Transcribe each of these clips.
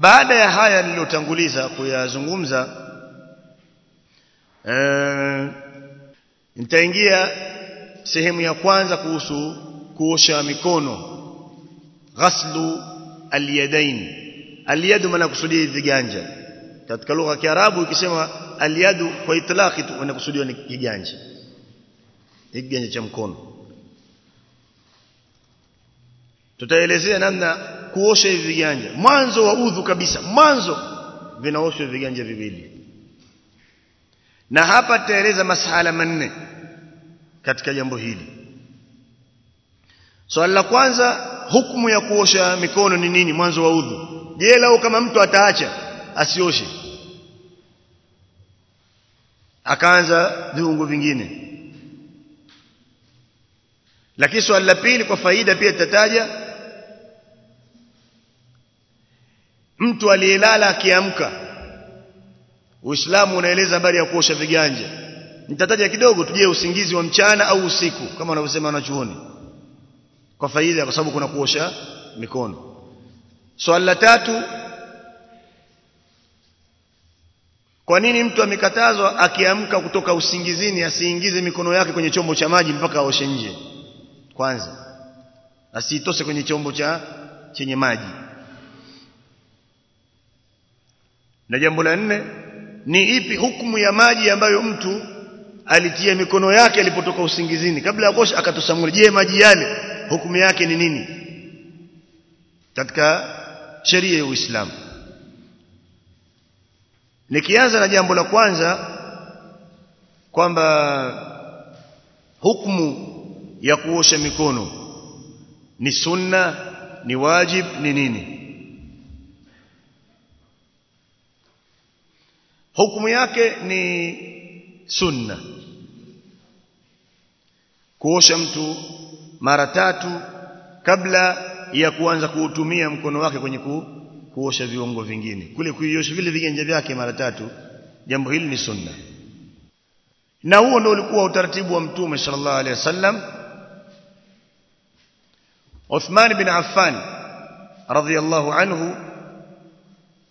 baada ya haya niliyotanguliza kuyazungumza eh, nitaingia sehemu ya kwanza kuhusu kuosha mikono. Ghaslu alyadain. Alyadu maana kusudia viganja. Katika lugha ya Kiarabu ikisema alyadu kwa itlaqi tu inakusudiwa ni kiganja. Kiganja cha mkono. Tutaelezea namna kuosha hivi viganja. Mwanzo wa udhu kabisa mwanzo vinaoshwa viganja viwili. Na hapa tutaeleza masala manne katika jambo hili. Swali so, la kwanza hukumu ya kuosha mikono ni nini mwanzo wa udhu? Je lao kama mtu ataacha asioshe? Akaanza viungo vingine. Lakini swali la pili kwa faida pia tutataja mtu aliyelala akiamka. Uislamu unaeleza habari ya kuosha viganja. Nitataja kidogo tujie usingizi wa mchana au usiku kama wanavyosema wanachuoni. Kwa faida kwa sababu kuna kuosha mikono. Swali la tatu kwa nini mtu amekatazwa akiamka kutoka usingizini asiingize mikono yake kwenye chombo cha maji mpaka aoshe nje? Kwanza asitose kwenye chombo cha chenye maji na jambo la nne ni ipi hukumu ya maji ambayo mtu alitia mikono yake alipotoka usingizini? Kabla ya kuosha akatosamuli je maji yale hukumu yake ni nini? Katika sheria ya Uislamu. Nikianza na jambo la kwanza kwamba hukumu ya kuosha mikono ni sunna ni wajib ni nini hukumu yake ni sunna. Kuosha mtu mara tatu kabla ya kuanza kuutumia mkono wake kwenye ku, kuosha viungo vingine. Kule kuiosha vile viganja vyake mara tatu jambo hili ni sunna. Na huo ndio ulikuwa utaratibu wa mtume sallallahu alaihi wasallam Uthman bin Affan radhiyallahu anhu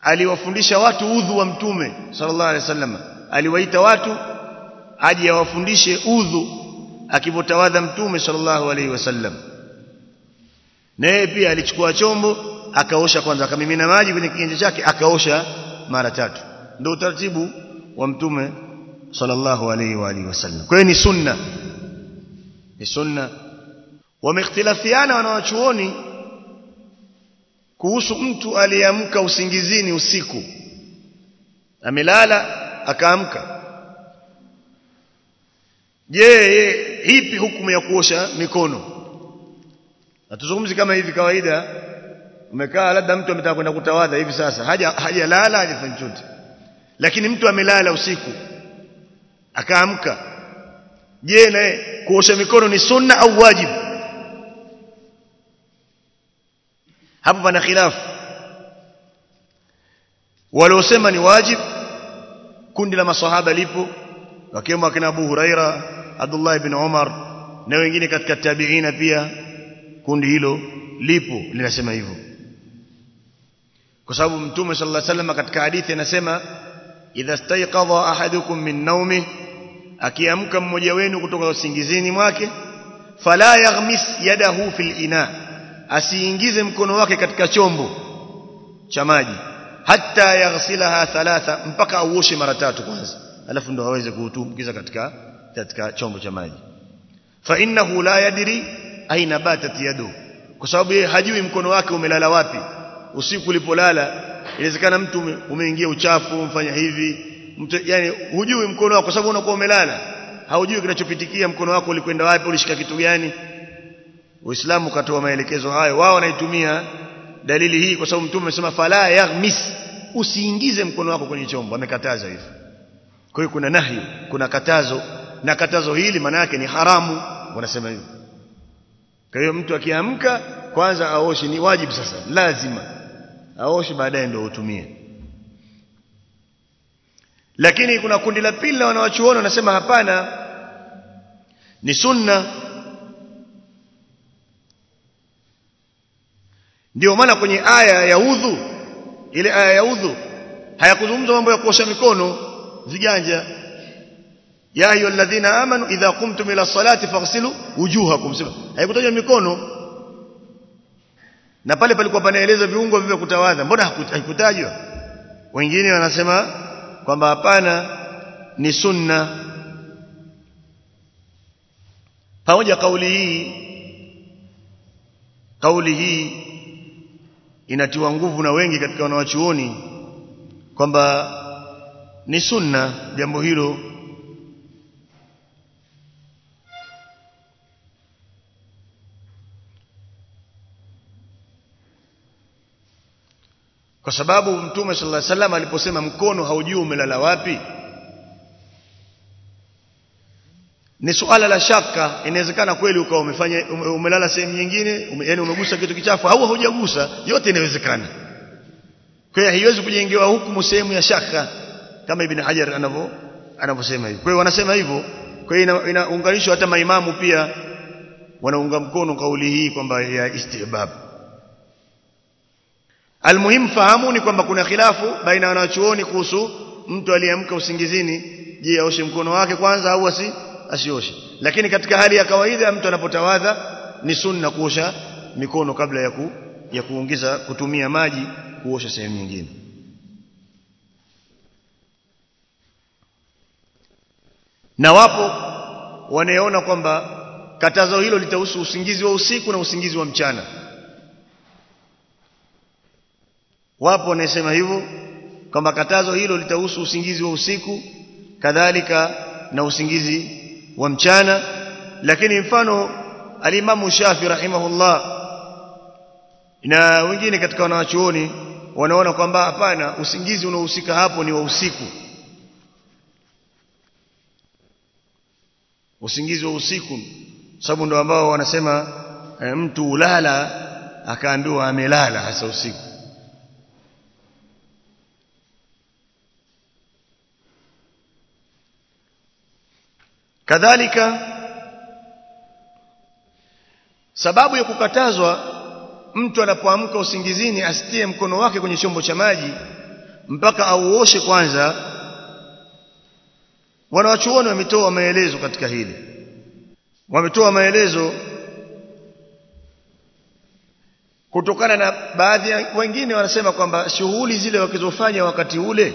aliwafundisha watu udhu wa mtume sallallahu alaihi wasallam. Aliwaita watu aje awafundishe udhu akivotawadha mtume sallallahu alaihi wasallam. Naye pia alichukua chombo akaosha kwanza akamimina maji kwenye kiganja chake akaosha mara tatu. Ndio utaratibu wa mtume sallallahu alaihi wa alihi wasallam. Kwa hiyo ni sunna. Ni sunna. Wameikhtilafiana wanawachuoni kuhusu mtu aliyeamka usingizini usiku. Amelala akaamka. Je ipi hukumu ya kuosha mikono? Hatuzungumzi kama hivi kawaida umekaa labda mtu ametaka kwenda kutawadha hivi sasa haja hajalala hajafanya chochote. Lakini mtu amelala usiku akaamka. Je naye kuosha mikono ni sunna au wajibu hapo pana khilafu waliosema ni wajib kundi la masahaba lipo wakiwemo akina Abu Huraira Abdullah ibn Umar na wengine katika tabiina pia kundi hilo lipo linasema hivyo kwa sababu mtume sallallahu alaihi wasallam katika hadithi anasema idha stayqadha ahadukum min nawmi akiamka mmoja wenu kutoka usingizini mwake fala yaghmis yadahu fil ina asiingize mkono wake katika chombo cha maji hata yaghsilaha thalatha mpaka auoshe mara tatu kwanza alafu ndo aweze kuutumkiza katika katika chombo cha maji. Fa innahu la yadri aina batat yadu kwa sababu yeye hajui mkono wake umelala wapi. Usiku ulipolala inawezekana mtu umeingia uchafu umfanya hivi mtu yani hujui mkono wako kwa sababu unakuwa umelala. Haujui kinachopitikia mkono wako ulikwenda wapi ulishika kitu gani Uislamu katoa maelekezo hayo. Wao wanaitumia dalili hii kwa sababu mtume amesema fala yaghmis usiingize mkono wako kwenye chombo. Amekataza hivyo. Kwa hiyo kuna nahi kuna katazo na katazo hili maana yake ni haramu. Wanasema hivyo. Kwa hiyo mtu akiamka kwanza aoshe ni wajibu sasa lazima aoshe baadaye ndio utumie. Lakini kuna kundi la pili la wanawachuoni wanasema hapana ni sunna ndio maana kwenye aya ya udhu ile aya ya udhu hayakuzungumza mambo ya kuosha mikono viganja. Ya ayu alladhina amanu idha qumtum ila salati faghsilu wujuhakum. Sema haikutajwa mikono. Na pale palikuwa panaeleza viungo vivyo kutawadha. Mbona haikutajwa? Wengine wanasema kwamba hapana ni sunna. Pamoja kauli hii kauli hii inatiwa nguvu na wengi katika wanawachuoni kwamba ni sunna jambo hilo. Kwa sababu mtume sallallahu alaihi wasallam aliposema mkono haujui umelala wapi ni suala la shaka. Inawezekana kweli ukawa umefanya umelala sehemu nyingine ume, yani umegusa kitu kichafu au hujagusa yote inawezekana. Kwa hiyo haiwezi kujengewa hukumu sehemu ya shaka kama ibn Hajar anavyo anavyosema hivyo kwa hiyo wanasema hivyo. Kwa hiyo inaunganishwa hata maimamu pia wanaunga mkono kauli hii kwamba ya istihbab. Almuhim fahamu ni kwamba kuna khilafu baina wanachuoni kuhusu mtu aliyeamka usingizini je aoshe mkono wake kwanza au asi asioshe lakini katika hali ya kawaida mtu anapotawadha ni sunna kuosha mikono kabla ya ku, ya kuongeza kutumia maji kuosha sehemu nyingine. Na wapo wanaeona kwamba katazo hilo litahusu usingizi wa usiku na usingizi wa mchana. Wapo wanasema hivyo kwamba katazo hilo litahusu usingizi wa usiku kadhalika na usingizi wa mchana lakini mfano alimamu Shafi rahimahullah na wengine katika wanawachuoni wanaona kwamba hapana usingizi unaohusika hapo ni wa usiku. Usingizi wa usiku sababu ndio ambao wanasema e, mtu ulala akaambiwa amelala hasa usiku kadhalika sababu ya kukatazwa mtu anapoamka usingizini asitie mkono wake kwenye chombo cha maji mpaka auoshe kwanza wanawachuoni wametoa maelezo katika hili. Wametoa maelezo kutokana na baadhi wengine wanasema kwamba shughuli zile wakizofanya wakati ule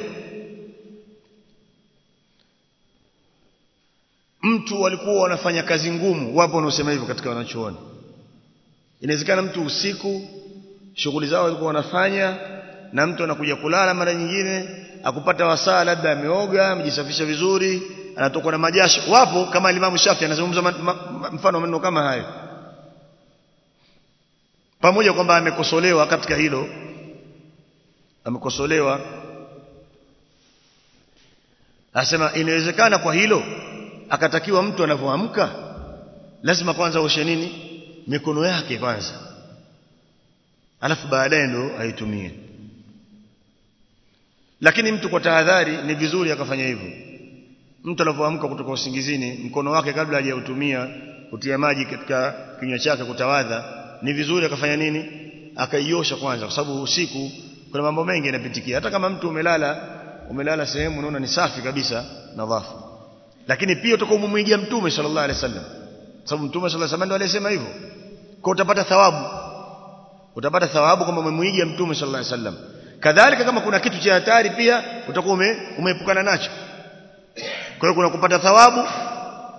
mtu walikuwa wanafanya kazi ngumu wapo wanaosema hivyo katika wanachuoni. Inawezekana mtu usiku shughuli zao walikuwa wanafanya na mtu anakuja kulala mara nyingine akupata wasaa labda ameoga amejisafisha vizuri anatokwa na majasho. Wapo kama Imam Shafi anazungumza mfano maneno kama hayo. Pamoja kwamba amekosolewa katika hilo amekosolewa anasema inawezekana kwa hilo akatakiwa mtu anavyoamka lazima kwanza oshe nini? Mikono yake kwanza. Alafu baadaye ndo aitumie. Lakini mtu kwa tahadhari ni vizuri akafanya hivyo. Mtu anapoamka kutoka usingizini mkono wake kabla hajautumia kutia maji katika kinywa chake kutawadha ni vizuri akafanya nini? Akaiosha kwanza kwa sababu usiku kuna mambo mengi yanapitikia hata kama mtu umelala umelala sehemu unaona ni safi kabisa nadhafu lakini pia utakuwa umemwigia mtume sallallahu alaihi wasallam. Sababu mtume sallallahu alaihi wasallam alisema hivyo. Kwa utapata thawabu. Utapata thawabu kama umemwigia mtume sallallahu alaihi wasallam. Kadhalika kama kuna kitu cha hatari pia utakuwa ume, umeepukana nacho. Kwa hiyo kuna kupata thawabu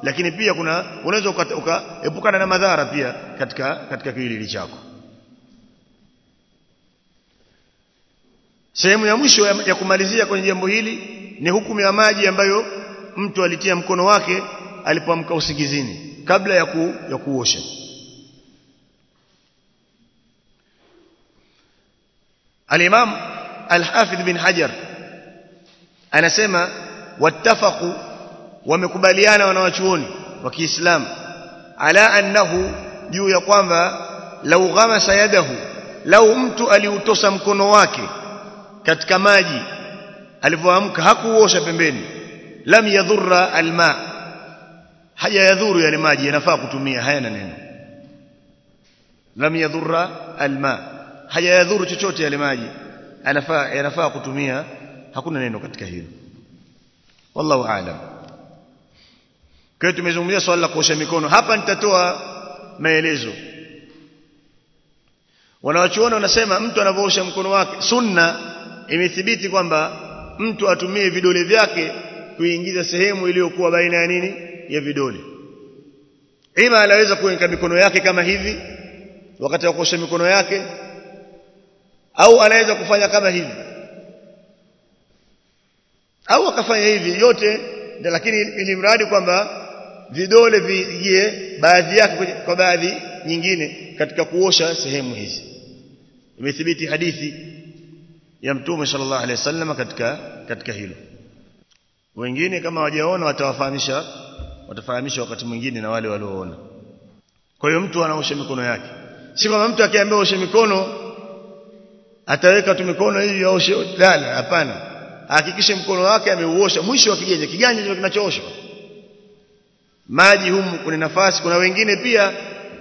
lakini pia kuna unaweza ukaepukana na madhara pia katika katika kiwiliwili chako. Sehemu ya mwisho ya, ya kumalizia kwenye jambo hili ni hukumu ya maji ambayo mtu alitia mkono wake alipoamka usingizini kabla ya, ku, ya kuosha. Al-Imam Al-Hafidh bin Hajar anasema wattafaqu wamekubaliana wanawachuoni wa Kiislamu ala annahu juu ya kwamba lau ghamasa yadahu lau mtu aliutosa mkono wake katika maji alipoamka hakuosha pembeni lam yadhurra alma. Haja yadhuru yale maji yanafaa kutumia hayana neno. Lam yadhurra alma. Haja yadhuru chochote yale maji anafaa yanafaa kutumia hakuna neno katika hilo. Wallahu aalam kwa tumezungumzia swala la kuosha mikono. Hapa nitatoa maelezo. Wanawachuona wanasema mtu anapoosha mkono wake sunna imethibiti kwamba mtu atumie vidole vyake kuingiza sehemu iliyokuwa baina ya nini? Ya vidole. Ima anaweza kuweka mikono yake kama hivi wakati wa kuosha mikono yake au anaweza kufanya kama hivi. Au akafanya hivi yote lakini ili mradi kwamba vidole viingie baadhi yake kwa baadhi nyingine katika kuosha sehemu hizi. Imethibiti hadithi ya mtume sallallahu alaihi wasallam katika katika hilo wengine kama wajaona watawafahamisha watafahamisha wakati mwingine na wale walioona. Kwa hiyo mtu anaosha mikono yake. Si kama mtu akiambiwa oshe mikono ataweka tu mikono hivi aoshe lala hapana. Hakikishe mkono wake ameuosha mwisho wa kiganja kiganja ndio kinachooshwa. Maji humu kuna nafasi kuna wengine pia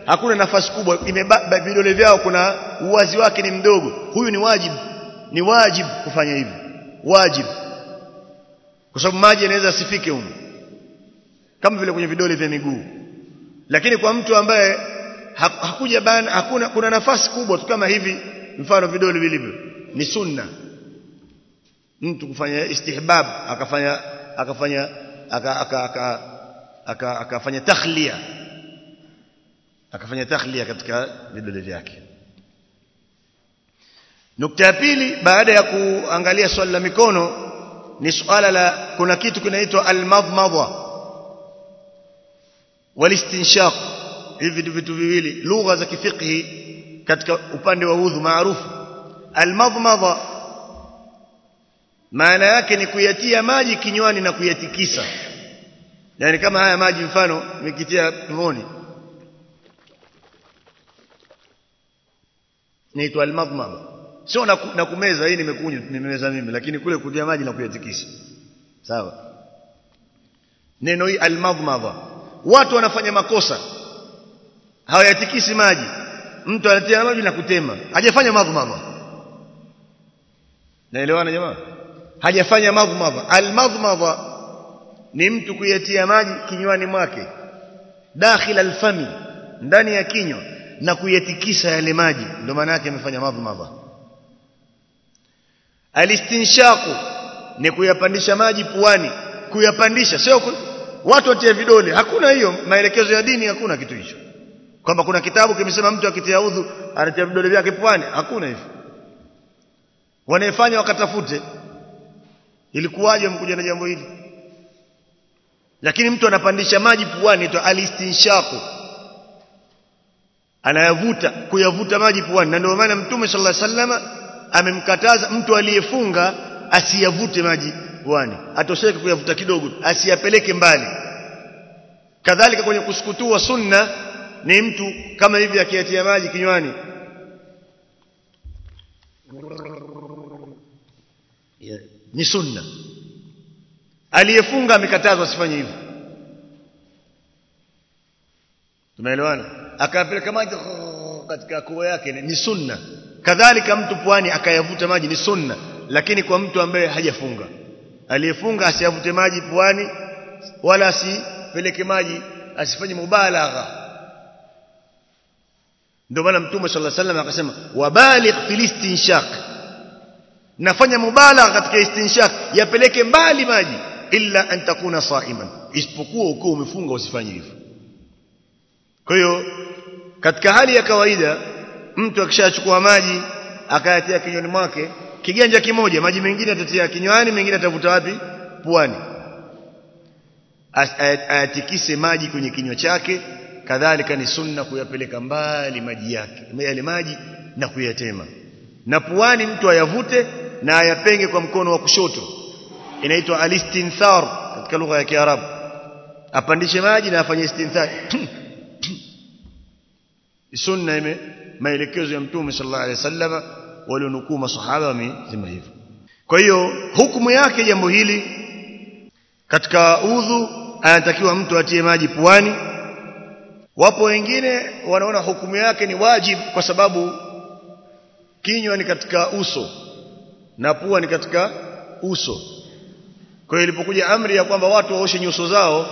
hakuna nafasi kubwa vidole vyao kuna uwazi wake ni mdogo. Huyu ni wajibu ni wajibu kufanya hivi. Wajibu kwa sababu maji yanaweza asifike huko kama vile kwenye vidole vya miguu. Lakini kwa mtu ambaye hakuja bana hakuna kuna nafasi kubwa tu kama hivi mfano vidole vilivyo. Ni sunna. Mtu kufanya istihbab akafanya akafanya aka, aka, aka, aka, akafanya takhlia. Akafanya takhlia katika vidole vyake. Nukta ya pili baada ya kuangalia swali la mikono ni suala la kuna kitu kinaitwa almadmadha walistinshaq. Hivi vitu viwili lugha za kifiqhi katika upande wa udhu maarufu. Almadmadha maana yake ni kuyatia maji kinywani na kuyatikisa. Yani kama haya maji mfano nikitia tumboni inaitwa almadmadha sio na, na kumeza hii nimekunywa nimemeza mimi lakini kule kutia maji na kuyatikisa. Sawa. Neno hii almadmadha. Watu wanafanya makosa. Hawayatikisi maji. Mtu anatia maji na kutema. Hajafanya madhmadha. Naelewana jamaa? Hajafanya madhmadha. Almadmadha ni mtu kuyatia maji kinywani mwake dakhil alfami ndani ya kinywa na kuyatikisa yale maji. Ndio maana yake amefanya madhmadha alistinshaqu ni kuyapandisha maji puani. Kuyapandisha sio watu watie vidole. Hakuna hiyo maelekezo ya dini hakuna kitu hicho. Kwamba kuna kitabu kimesema mtu akitia udhu anatia vidole vyake puani. Hakuna hivyo wanaefanya wakatafute. Ilikuwaje mkuja na jambo hili? Lakini mtu anapandisha maji puani to alistinshaku anayavuta kuyavuta maji puani. Na ndio maana mtume sallallahu alaihi wasallam amemkataza mtu aliyefunga asiyavute maji wani atosheke kuyavuta kidogo asiyapeleke mbali. Kadhalika kwenye kusukutua sunna ni mtu kama hivi akiatia maji kinywani. Ni sunna. Aliyefunga amekatazwa asifanye hivyo. Tumeelewana akapeleka maji katika kuo yake ni sunna kadhalika mtu pwani akayavuta maji ni sunna. Lakini kwa mtu ambaye hajafunga aliyefunga asiyavute maji pwani wala asipeleke maji asifanye mubalagha. Ndio maana mtume sallallahu alaihi wasallam akasema wabaligh fil istinshaq. Nafanya mubalagha katika istinshaq yapeleke mbali maji illa an takuna saiman. Isipokuwa ukiwa umefunga usifanye hivyo. Kwa hiyo katika hali ya kawaida mtu akishachukua maji akayatia kinywani mwake kiganja kimoja maji mengine atatia kinywani mengine atavuta wapi? Puani. Ayatikise maji kwenye kinywa chake kadhalika ni sunna kuyapeleka mbali maji yake yale maji na kuyatema. Na puani mtu ayavute na ayapenge kwa mkono wa kushoto. Inaitwa alistinthar katika lugha ya Kiarabu. Apandishe maji na afanye istinthar sunna ime maelekezo ya mtume sallallahu alaihi wasallam walionukuu masahaba wamesema hivyo. Kwa hiyo hukumu yake jambo hili katika udhu anatakiwa mtu atie maji puani. Wapo wengine wanaona hukumu yake ni wajibu kwa sababu kinywa ni katika uso na pua ni katika uso. Kwa hiyo ilipokuja amri ya kwamba watu waoshe nyuso zao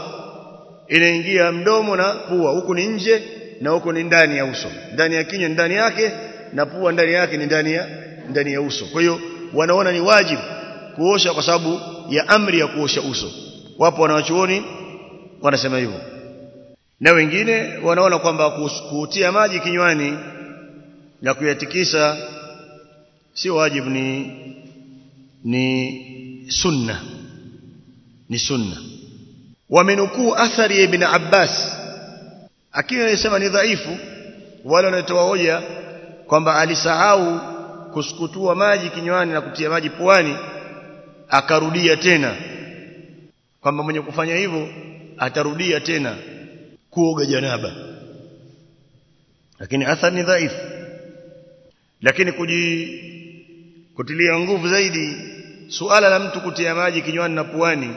inaingia mdomo na pua. Huku ni nje na huko ni ndani ya uso. Ndani ya kinywa ndani yake na pua ndani yake ni ndani ya ndani ya uso. Kwa hiyo wanaona ni wajibu kuosha kwa sababu ya amri ya kuosha uso. Wapo wanawachuoni wanasema hivyo. Na wengine wanaona kwamba kuutia maji kinywani na kuyatikisa si wajibu ni ni sunna. Ni sunna. Wamenukuu athari ya ibn Abbas akiwa yasema ni dhaifu wale wanaotoa hoja kwamba alisahau kusukutua maji kinywani na kutia maji puani akarudia tena. Kwamba mwenye kufanya hivyo atarudia tena kuoga janaba. Lakini athari ni dhaifu. Lakini kuji kutilia nguvu zaidi suala la mtu kutia maji kinywani na puani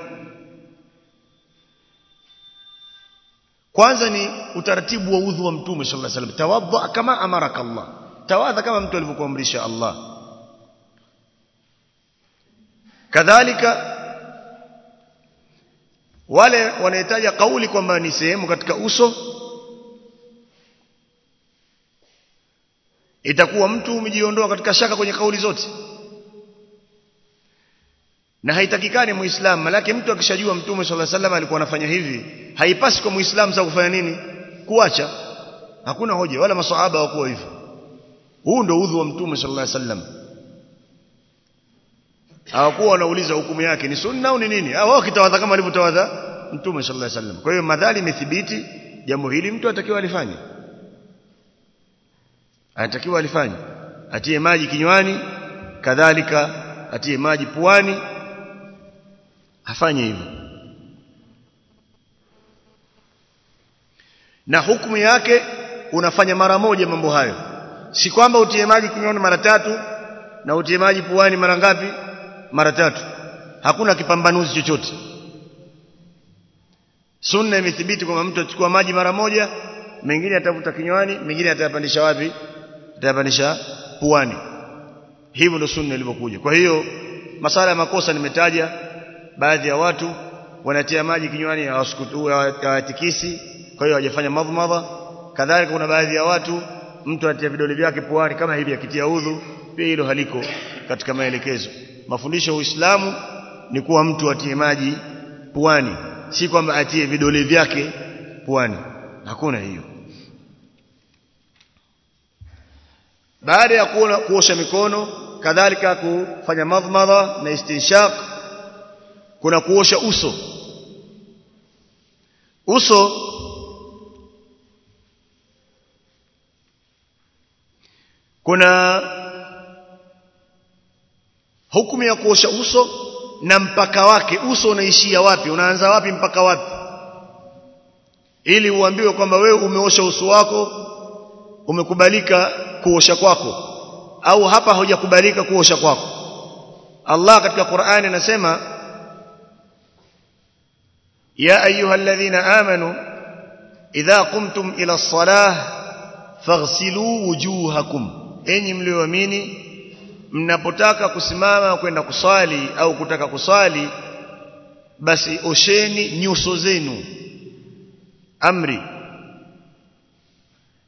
kwanza ni utaratibu wa udhu wa mtume sallallahu alaihi wasallam. Tawadha kama amaraka Allah. Tawadha kama mtu alivyokuamrisha Allah. Kadhalika wale wanahitaji kauli kwamba ni sehemu katika uso itakuwa mtu umejiondoa katika shaka kwenye kauli zote na haitakikani muislamu malaki mtu akishajua mtume sallallahu alaihi wasallam alikuwa anafanya hivi haipasi kwa muislamu za kufanya nini? Kuacha. Hakuna hoja wala maswahaba hawakuwa hivyo. Huu ndio udhu wa mtume sallallahu alaihi wasallam. Hawakuwa wanauliza hukumu yake ni sunna au ni nini? Wao kitawadha kama alivyotawadha mtume sallallahu alaihi wasallam. Kwa hiyo madhali imethibiti jambo hili mtu atakiwa alifanye. Anatakiwa alifanye. Atie maji kinywani kadhalika atie maji puani afanye hivyo. Na hukumu yake unafanya mara moja mambo hayo. Si kwamba utie maji kinywani mara tatu na utie maji puani mara ngapi? Mara tatu. Hakuna kipambanuzi chochote. Sunna imethibiti kwamba mtu achukua maji mara moja mengine atavuta kinywani mengine atayapandisha wapi? Atayapandisha puani. Hivyo ndio sunna ilivyokuja. Kwa hiyo masala ya makosa nimetaja baadhi ya watu wanatia maji kinywani hawatikisi kwa hiyo hawajafanya madhmadha kadhalika kuna baadhi ya watu mtu anatia vidole vyake puani kama hivi akitia udhu pia hilo haliko katika maelekezo. Mafundisho ya Uislamu ni kuwa mtu atie maji puani si kwamba atie vidole vyake puani. Hakuna hiyo. Baada ya kuosha mikono kadhalika kufanya madhmadha na istinshaq kuna kuosha uso. Uso kuna hukumu ya kuosha uso na mpaka wake. Uso unaishia wapi? Unaanza wapi mpaka wapi? Ili uambiwe kwamba wewe umeosha uso wako umekubalika kuosha kwako au hapa hujakubalika kuosha kwako. Allah katika Qur'ani anasema ya أيها amanu idha إذا ila إلى الصلاة فاغسلوا wujuhakum enyi مليوميني mnapotaka kusimama kwenda kuswali au kutaka kuswali basi osheni nyuso zenu. Amri.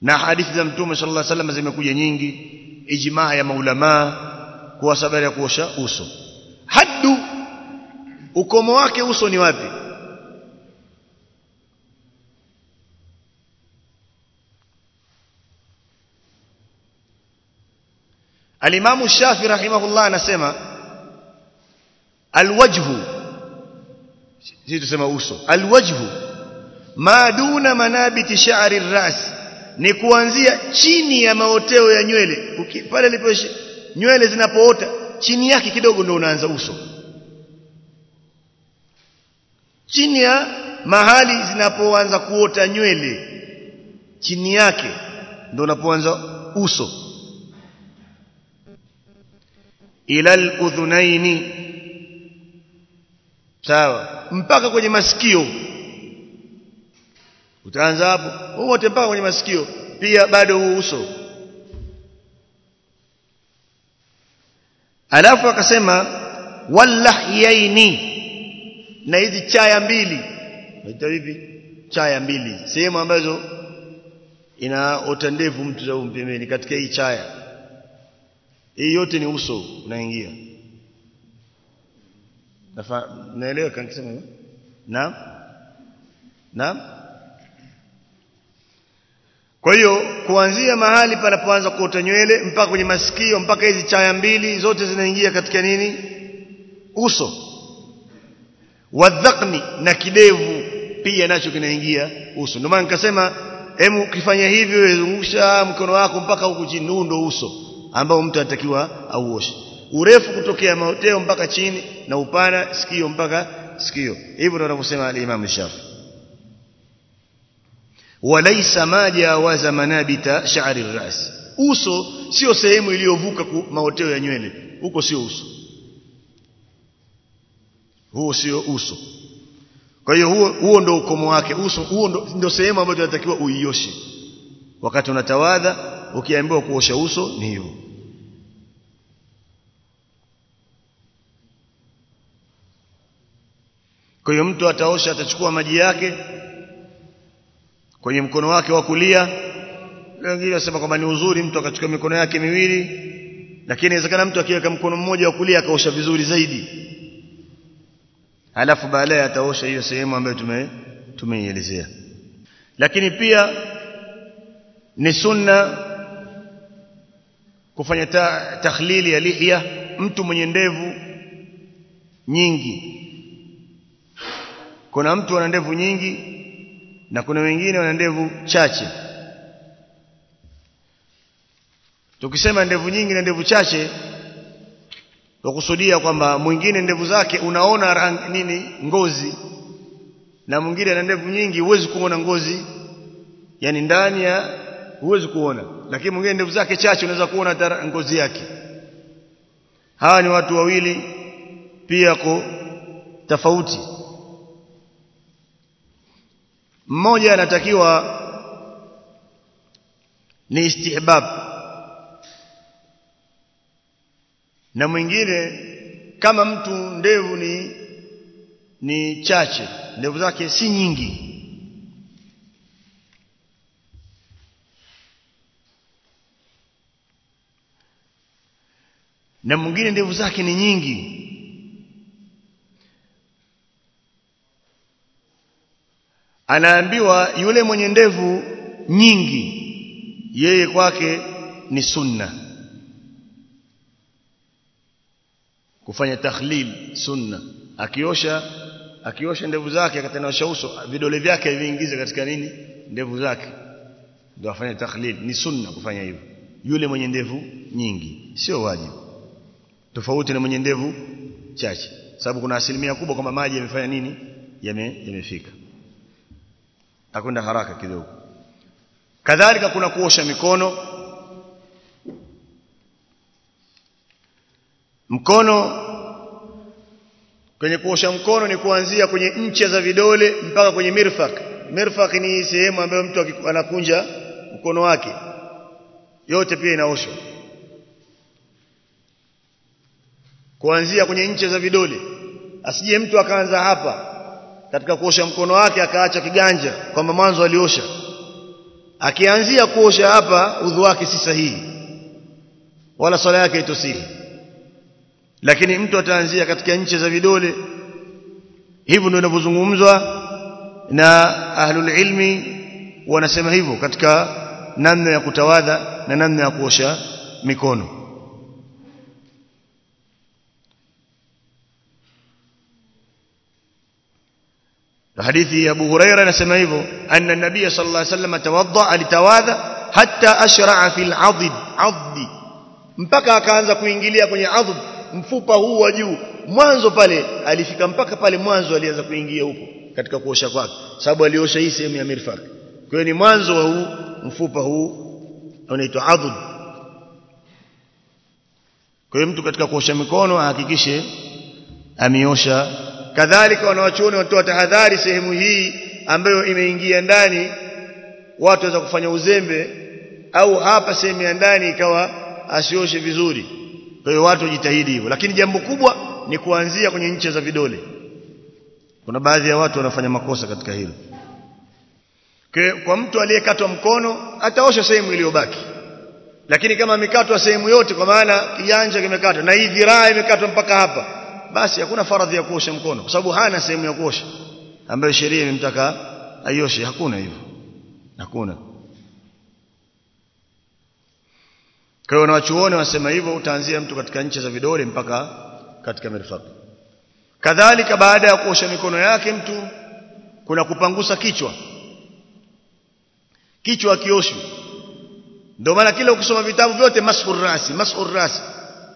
Na hadithi za mtume sallallahu alaihi wasallam zimekuja nyingi ijmaa ya maulama kuwa sababu ya kuosha uso. Haddu. Ukomo wake uso ni wapi Alimamu Shafi rahimahullah anasema alwajhu sisi tusema uso alwajhu ma duna manabiti sha'ri ras ni kuanzia chini ya maoteo ya nywele. Pale lipo nywele zinapoota chini yake kidogo ndio unaanza uso. Chini ya mahali zinapoanza kuota nywele chini yake ndio unapoanza uso ila al-udhunaini. Sawa? Mpaka kwenye masikio. Utaanza hapo. Wote mpaka kwenye masikio. Pia bado uso. Alafu akasema wallahyaini na hizi chaya mbili. Naita vipi? Chaya mbili. Sehemu ambazo inaota ndevu mtu za pembeni katika hii chaya hii yote ni uso unaingia. Naelewa kanikisema hivyo naam. Naam. Kwa hiyo kuanzia mahali panapoanza kuota nywele mpaka kwenye masikio mpaka hizi chaya mbili zote zinaingia katika nini? Uso. Wadhakni na kidevu pia nacho kinaingia uso. Ndio maana nikasema hemu kifanya hivyo zungusha mkono wako mpaka huku chini ndo uso ambao mtu anatakiwa auoshe. Urefu kutokea maoteo mpaka chini na upana sikio mpaka sikio. Hivyo ndio anavyosema al-Imam Shafi walaysa ma jawaza manabita sha'ri ar-ras uso sio sehemu iliyovuka maoteo ya nywele. Huko sio uso. Huo sio uso. Kwa hiyo huo huo ndio ukomo wake. Uso huo ndio, sehemu ambayo tunatakiwa uioshe. Wakati unatawadha ukiambiwa kuosha uso ni hivyo kwa hiyo mtu ataosha atachukua maji yake kwenye mkono wake wa kulia. Wengine wasema kwamba ni uzuri mtu akachukua mikono yake miwili lakini inawezekana mtu akiweka mkono mmoja wa kulia akaosha vizuri zaidi. Alafu baadaye ataosha hiyo sehemu ambayo tume tumeielezea. Lakini pia ni sunna kufanya ta, takhlili ya lihya mtu mwenye ndevu nyingi. Kuna mtu ana ndevu nyingi na kuna wengine wana ndevu chache. Tukisema ndevu nyingi na ndevu chache tukusudia kwamba mwingine ndevu zake unaona rangi nini ngozi na mwingine ana ndevu nyingi huwezi kuona ngozi. Yani ndani ya huwezi kuona lakini mwingine ndevu zake chache unaweza kuona ngozi yake. Hawa ni watu wawili pia ko tofauti. Mmoja anatakiwa ni istihbab na mwingine kama mtu ndevu ni ni chache. Ndevu zake si nyingi na mwingine ndevu zake ni nyingi. Anaambiwa yule mwenye ndevu nyingi yeye kwake ni sunna. Kufanya takhlil sunna. Akiosha akiosha ndevu zake akatanaosha uso vidole vyake viingize katika nini? Ndevu zake. Ndio afanye takhlil. Ni sunna kufanya hivyo. Yule mwenye ndevu nyingi. Sio wajibu tofauti na mwenye ndevu chache. Sababu kuna asilimia kubwa kwamba maji yamefanya nini? Yame yamefika. Takwenda haraka kidogo. Kadhalika kuna kuosha mikono. Mkono kwenye kuosha mkono ni kuanzia kwenye ncha za vidole mpaka kwenye mirfaq mirfaq ni sehemu ambayo mtu anakunja mkono wake. Yote pia inaoshwa kuanzia kwenye ncha za vidole. Asije mtu akaanza hapa. Katika kuosha mkono wake akaacha kiganja kwamba mwanzo aliosha. Akianzia kuosha hapa udhu wake si sahihi. Wala swala yake itosihi lakini mtu ataanzia katika nche za vidole. Hivyo ndio inavyozungumzwa na ahlul ilmi. Wanasema hivyo katika namna ya kutawadha na namna ya kuosha mikono hadithi ya Abu Huraira inasema hivyo anna nabiy sallallahu alaihi wasallam tawadda alitawadha hatta ashra'a fil 'adid 'addi mpaka akaanza kuingilia kwenye 'add mfupa huu wa juu. Mwanzo pale alifika mpaka pale mwanzo alianza kuingia huko katika kuosha kwake. Sababu aliosha hii sehemu ya mirfaq. Kwa ni mwanzo wa huu mfupa huu unaitwa 'adud kwa mtu katika kuosha mikono ahakikishe ameosha kadhalika wanawachuoni wanatoa tahadhari sehemu hii ambayo imeingia ndani watu waweza kufanya uzembe au hapa sehemu ya ndani ikawa asioshe vizuri. Kwa hiyo watu wajitahidi hivyo. Lakini jambo kubwa ni kuanzia kwenye ncha za vidole. Kuna baadhi ya watu wanafanya makosa katika hilo. Kwa mtu aliyekatwa mkono ataosha sehemu iliyobaki. Lakini kama amekatwa sehemu yote kwa maana kijanja kimekatwa na hii dhiraa imekatwa mpaka hapa basi hakuna faradhi ya kuosha mkono kwa sababu hana sehemu ya kuosha. Ambayo sheria imemtaka aioshe hakuna hivyo. Hakuna. Kwa hiyo wanachuoni wanasema hivyo utaanzia mtu katika nchi za vidole mpaka katika mirfaq. Kadhalika baada ya kuosha mikono yake mtu kuna kupangusa kichwa. Kichwa kioshwi ndio maana kila ukisoma vitabu vyote mas'ur rasi mas'ur rasi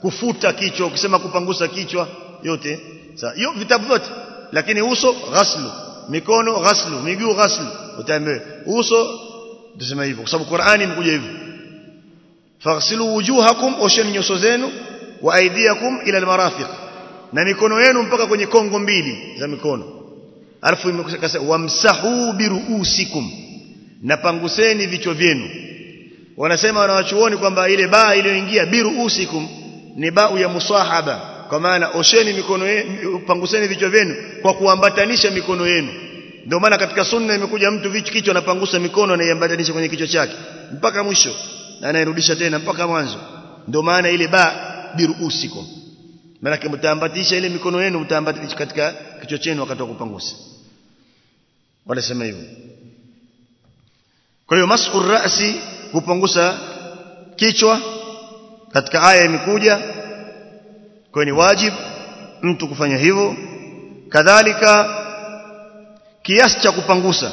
kufuta kichwa ukisema kupangusa kichwa yote. Sawa hiyo vitabu vyote. Lakini uso ghaslu. Mikono ghaslu. Miguu ghaslu. Utaambiwa uso tuseme hivyo kwa sababu Qur'ani imekuja hivyo. Faghsilu wujuhakum osheni nyuso zenu wa aidiakum ila almarafiq. Na mikono yenu mpaka kwenye kongo mbili za mikono. Alafu imekusema wamsahu biruusikum. Na panguseni vichwa vyenu. Wanasema wanawachuoni kwamba ile baa iliyoingia biruusikum ni baa ya musahaba kwa maana osheni mikono yenu panguseni vichwa vyenu kwa kuambatanisha mikono yenu. Ndio maana katika sunna imekuja mtu vichwa kichwa anapangusa mikono anaiambatanisha kwenye kichwa chake. Mpaka mwisho na anairudisha tena mpaka mwanzo. Ndio maana ile ba biruusikum maana mtaambatisha ile mikono yenu mtaambatisha katika kichwa chenu wakati wa kupangusa. Wanasema hivyo. Kwa hiyo mas'ur ra'si kupangusa kichwa. Katika aya imekuja kwa ni wajib mtu kufanya hivyo. Kadhalika kiasi cha kupangusa.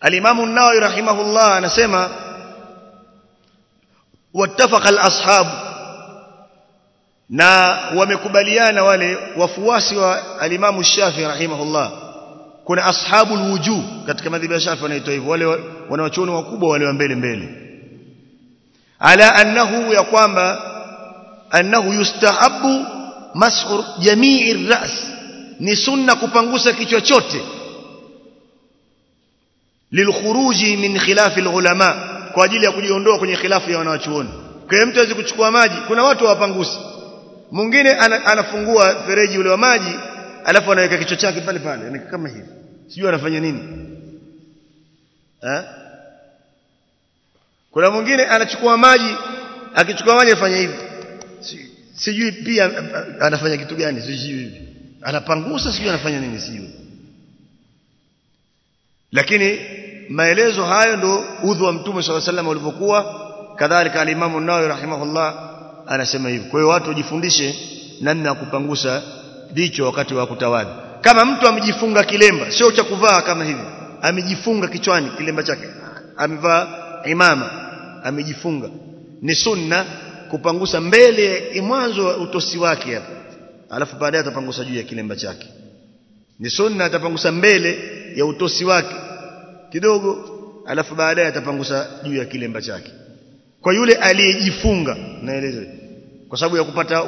al-Imam an-Nawawi rahimahullah anasema wattafaqa al-ashab na wamekubaliana wale wafuasi wa al-Imam Shafi rahimahullah. Kuna ashabul wujuh katika madhhabi ya Shafi wanaitwa hivyo wale wanaochoni wakubwa wale wa mbele mbele ala annahu ya kwamba annahu yustahabu mashu jami'i ar-ra's. Ni sunna kupangusa kichwa chote. Lilkhuruji min khilafi alulama. Kwa ajili ya kujiondoa kwenye khilafu ya wanawachuoni. Kwa mtu aweze kuchukua maji kuna watu hawapangusi. Mwingine ana, anafungua fereji ule wa maji alafu anaweka kichwa chake pale pale. Kama hivi. Sijui anafanya nini. Eh kuna mwingine anachukua maji akichukua maji afanya hivi. Sijui pia anafanya kitu gani sijui hivi. Anapangusa sijui anafanya nini sijui. Lakini maelezo hayo ndo udhu wa mtume swalla sallam ulivyokuwa kadhalika alimamu nawawi rahimahullah anasema hivi. Kwa hiyo watu wajifundishe namna ya kupangusa vichwa wakati wa kutawadhi kama mtu amejifunga kilemba sio cha kuvaa kama hivi. Amejifunga kichwani kilemba chake. Amevaa imama amejifunga. Ni sunna kupangusa mbele mwanzo wa utosi wake hapa alafu baadaye atapangusa juu ya kilemba chake. Ni sunna atapangusa mbele ya utosi wake kidogo alafu baadaye atapangusa juu ya kilemba chake. Kwa yule aliyejifunga naeleza. Kwa sababu ya kupata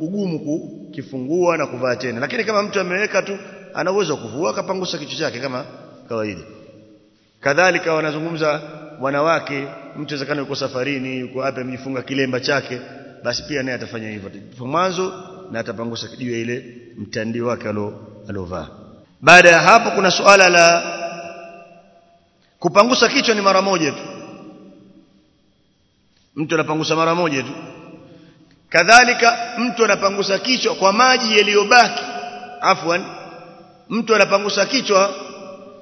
ugumu kukifungua na kuvaa tena. Lakini kama mtu ameweka tu ana uwezo kuvua akapangusa kichwa chake kama kawaida. Kadhalika wanazungumza wanawake mtu wezekana yuko safarini yuko hapa amejifunga kilemba chake basi pia naye atafanya hivyo. Mwanzo na atapangusa juu ya ile mtandio wake alovaa. Baada ya hapo kuna suala la kupangusa kichwa ni mara moja tu. Mtu anapangusa mara moja tu. Kadhalika mtu anapangusa kichwa kwa maji yaliyobaki. Afwan mtu anapangusa kichwa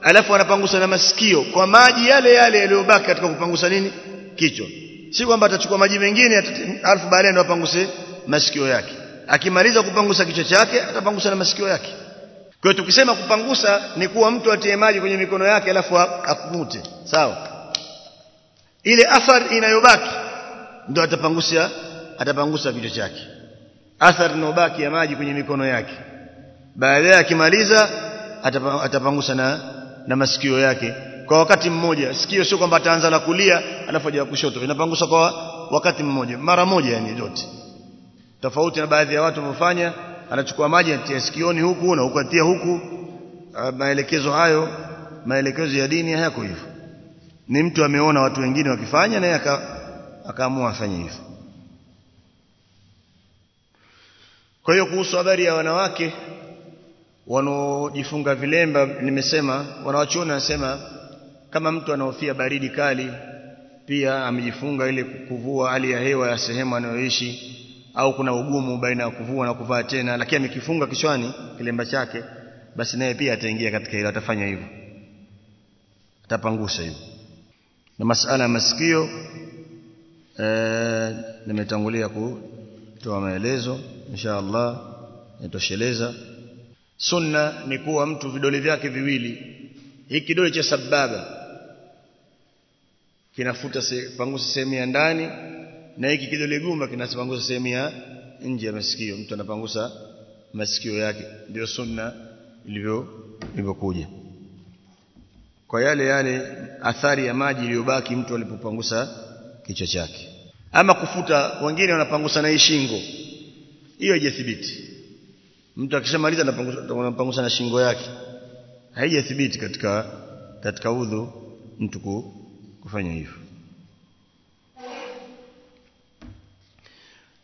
alafu anapangusa na masikio kwa maji yale yale yaliyobaki katika kupangusa nini? Kichwa. Si kwamba atachukua maji mengine alafu baadaye ndo apanguse masikio yake. Akimaliza kupangusa kichwa chake atapangusa na masikio yake. Kwa hiyo tukisema kupangusa ni kuwa mtu atie maji kwenye mikono yake alafu akungute. Sawa. Ile athar inayobaki ndo atapangusa atapangusa kichwa chake. Athar inayobaki ya maji kwenye mikono yake. Baadaye akimaliza atapangusa na na masikio yake. Kwa wakati mmoja sikio sio kwamba ataanza la kulia alafu aje kushoto. Inapangusa kwa wakati mmoja mara moja yani yote tofauti na baadhi ya watu wanaofanya anachukua maji anatia sikioni huku na huku atia huku. Maelekezo hayo maelekezo ya dini hayako hivyo. Ni mtu ameona watu wengine wakifanya naye akaamua afanye hivyo. Kwa hiyo kuhusu habari ya wanawake wanaojifunga vilemba nimesema wanawachuoni wanasema kama mtu anaofia baridi kali pia amejifunga ili kuvua hali ya hewa ya sehemu anayoishi au kuna ugumu baina ya kuvua na kuvaa tena lakini amekifunga kichwani kilemba chake basi naye pia ataingia katika hilo atafanya hivyo. Atapangusha hivyo. Na masala ya masikio eh nimetangulia kutoa maelezo insha Allah nitosheleza sunna ni kuwa mtu vidole vyake viwili. Hiki kidole cha sababa kinafuta se, pangusa sehemu ya ndani na hiki kidole gumba kinapangusa sehemu ya nje ya masikio. Mtu anapangusa masikio yake. Ndio sunna ilivyo ilivyokuja. Kwa yale yale athari ya maji iliyobaki mtu alipopangusa kichwa chake. Ama kufuta wengine wanapangusa na shingo. Hiyo haijathibiti mtu akishamaliza anapangusa na shingo yake. Haijathibiti katika katika udhu mtu kufanya hivyo.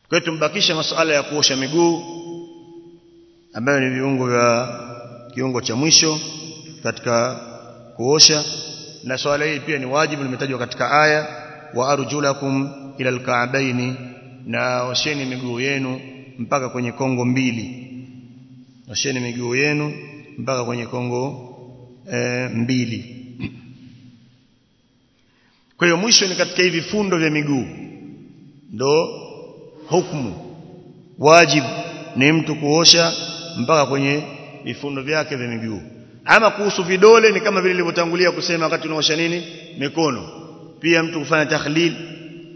Kwa tumbakisha masuala ya kuosha miguu ambayo ni viungo vya kiungo cha mwisho katika kuosha. Na swala hii pia ni wajibu limetajwa katika aya wa arjulakum ila alka'baini na osheni miguu yenu mpaka kwenye kongo mbili osheni miguu yenu mpaka kwenye kongo e, mbili. Kwa hiyo mwisho ni katika hivi fundo vya miguu. Ndo hukumu. Wajibu ni mtu kuosha mpaka kwenye vifundo vyake vya miguu. Ama kuhusu vidole ni kama vile nilivyotangulia kusema wakati unaosha nini? Mikono. Pia mtu kufanya tahlil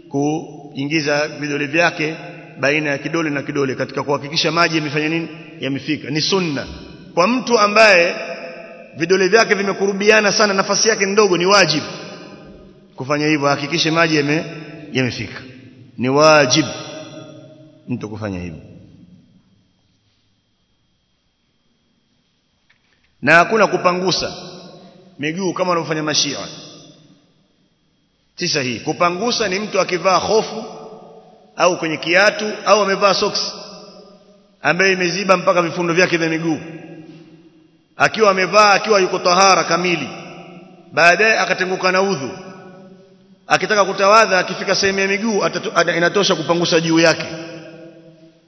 kuingiza vidole vyake baina ya kidole na kidole katika kuhakikisha maji yamefanya nini? Yamefika. Ni sunna. Kwa mtu ambaye vidole vyake vimekurubiana sana nafasi yake ndogo ni wajibu kufanya hivyo. Hakikishe maji yame yamefika. Ni wajibu mtu kufanya hivyo. Na hakuna kupangusa miguu kama wanavyofanya mashia. Si sahihi. Kupangusa ni mtu akivaa hofu au kwenye kiatu au amevaa socks ambaye imeziba mpaka vifundo vyake vya miguu. Akiwa amevaa akiwa yuko tahara kamili. Baadaye akatenguka na udhu. Akitaka kutawadha akifika sehemu ya miguu inatosha kupangusa juu yake.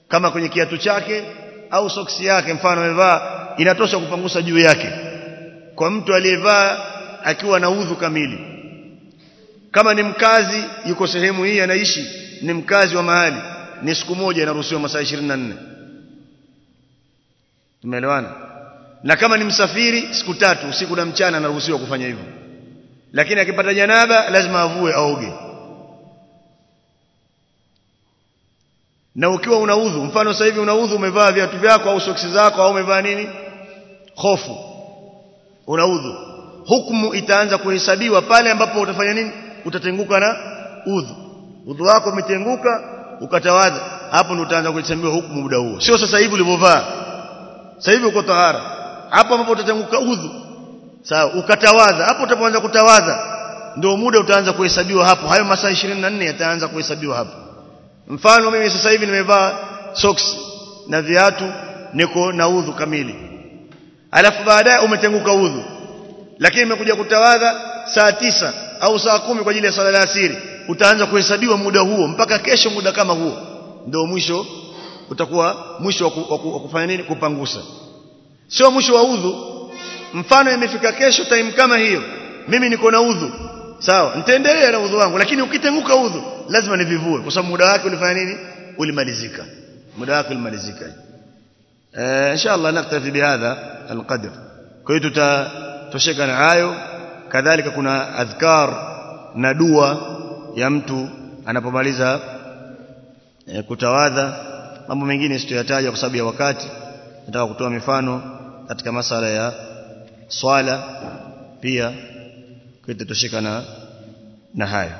Kama kwenye kiatu chake au soksi yake mfano amevaa inatosha kupangusa juu yake. Kwa mtu aliyevaa akiwa na udhu kamili. Kama ni mkazi yuko sehemu hii anaishi ni mkazi wa mahali ni siku moja inaruhusiwa masaa 24 tumeelewana? Na kama ni msafiri siku tatu usiku na mchana anaruhusiwa kufanya hivyo. Lakini akipata janaba lazima avue aoge. Na ukiwa una udhu mfano sasa hivi una udhu umevaa viatu vyako au soksi zako au umevaa nini? Hofu. Unaudhu hukumu itaanza kuhesabiwa pale ambapo utafanya nini? Utatenguka na udhu udhu wako umetenguka ukatawadha hapo ndio utaanza kuhesabiwa hukumu muda huo. Sio sasa hivi ulivovaa sasa hivi uko tahara. Hapo ambapo utatenguka udhu. Sawa ukatawadha. Hapo utapoanza kutawadha ndio muda utaanza kuhesabiwa hapo. Hayo masaa 24 yataanza kuhesabiwa hapo. Mfano mimi sasa hivi nimevaa socks na viatu niko na udhu kamili. Alafu baadaye umetenguka udhu. Lakini nimekuja kutawadha saa tisa au saa kumi kwa ajili ya sala la asiri utaanza kuhesabiwa muda huo mpaka kesho muda kama huo. Ndio mwisho utakuwa mwisho wa kufanya nini? Kupangusa. Sio mwisho wa udhu. Mfano imefika kesho time kama hiyo. Mimi niko na udhu. Sawa nitaendelea na udhu wangu. Lakini ukitenguka udhu lazima nivivue. Kwa sababu muda wake ulifanya nini? Ulimalizika. Muda wake ulimalizika. Eh inshallah naktafi bihadha alqadr. Kwa hiyo tutatosheka na hayo. Kadhalika kuna adhkar na dua ya mtu anapomaliza e, kutawadha. Mambo mengine sitoyataja kwa sababu ya wakati. Nataka kutoa mifano katika masala ya swala pia kitatosheka na na hayo